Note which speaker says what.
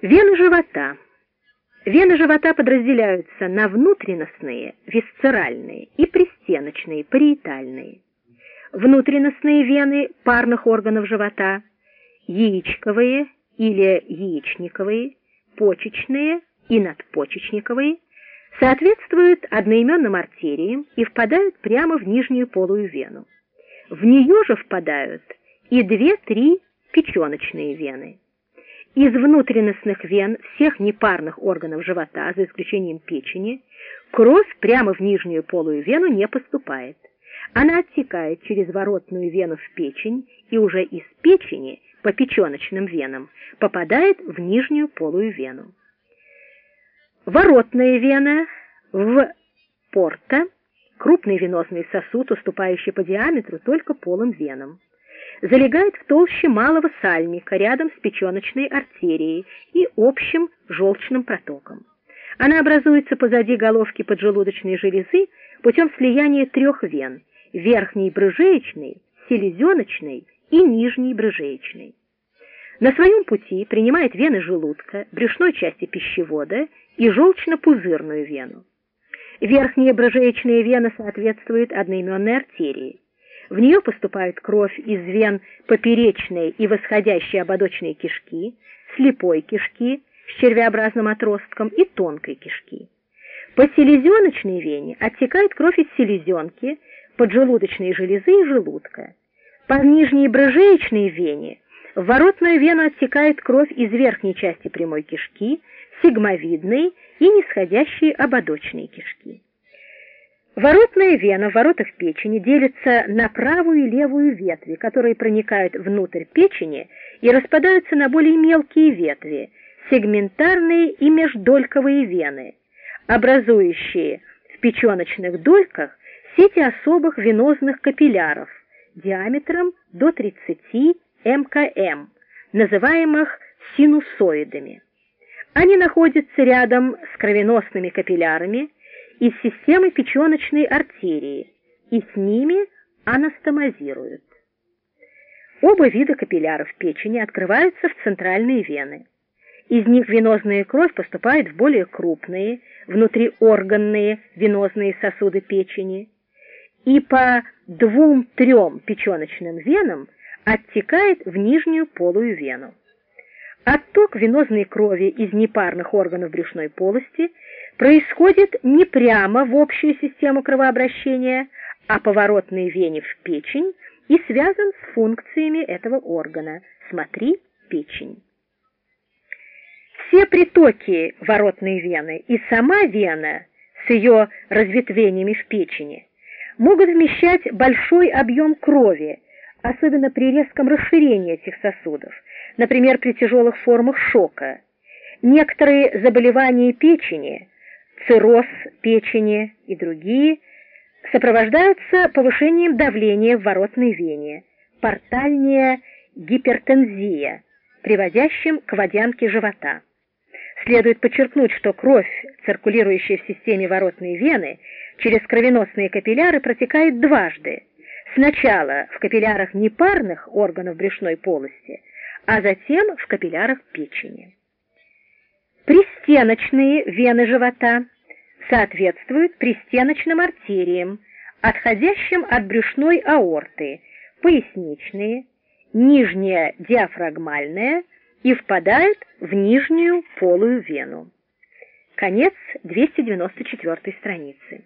Speaker 1: Вены живота. Вены живота подразделяются на внутренностные, висцеральные и пристеночные, париетальные. Внутренностные вены парных органов живота, яичковые или яичниковые, почечные и надпочечниковые, соответствуют одноименным артериям и впадают прямо в нижнюю полую вену. В нее же впадают и две-три печеночные вены. Из внутренностных вен всех непарных органов живота, за исключением печени, кровь прямо в нижнюю полую вену не поступает. Она оттекает через воротную вену в печень и уже из печени по печеночным венам попадает в нижнюю полую вену. Воротная вена в порта – крупный венозный сосуд, уступающий по диаметру только полым венам залегает в толще малого сальника рядом с печеночной артерией и общим желчным протоком. Она образуется позади головки поджелудочной железы путем слияния трех вен – верхней брыжеечной, селезеночной и нижней брыжеечной. На своем пути принимает вены желудка, брюшной части пищевода и желчно-пузырную вену. Верхняя брыжеечная вена соответствует одноименной артерии. В нее поступает кровь из вен поперечной и восходящей ободочной кишки, слепой кишки с червеобразным отростком и тонкой кишки. По селезеночной вене оттекает кровь из селезенки, поджелудочной железы и желудка. По нижней брыжеечной вене в воротную вену оттекает кровь из верхней части прямой кишки, сигмовидной и нисходящей ободочной кишки. Воротная вена в воротах печени делится на правую и левую ветви, которые проникают внутрь печени и распадаются на более мелкие ветви, сегментарные и междольковые вены, образующие в печеночных дольках сети особых венозных капилляров диаметром до 30 мкм, называемых синусоидами. Они находятся рядом с кровеносными капиллярами, из системы печеночной артерии и с ними анастомозируют. Оба вида капилляров печени открываются в центральные вены. Из них венозная кровь поступает в более крупные, внутриорганные венозные сосуды печени и по двум-трем печеночным венам оттекает в нижнюю полую вену. Отток венозной крови из непарных органов брюшной полости происходит не прямо в общую систему кровообращения, а поворотной вене в печень и связан с функциями этого органа. Смотри печень. Все притоки воротной вены и сама вена с ее разветвениями в печени могут вмещать большой объем крови, особенно при резком расширении этих сосудов, например, при тяжелых формах шока. Некоторые заболевания печени, цирроз печени и другие, сопровождаются повышением давления в воротной вене, портальная гипертензия, приводящим к водянке живота. Следует подчеркнуть, что кровь, циркулирующая в системе воротной вены, через кровеносные капилляры протекает дважды. Сначала в капиллярах непарных органов брюшной полости, а затем в капиллярах печени. Пристеночные вены живота соответствуют пристеночным артериям, отходящим от брюшной аорты, поясничные, нижняя диафрагмальная и впадают в нижнюю полую вену. Конец 294 страницы.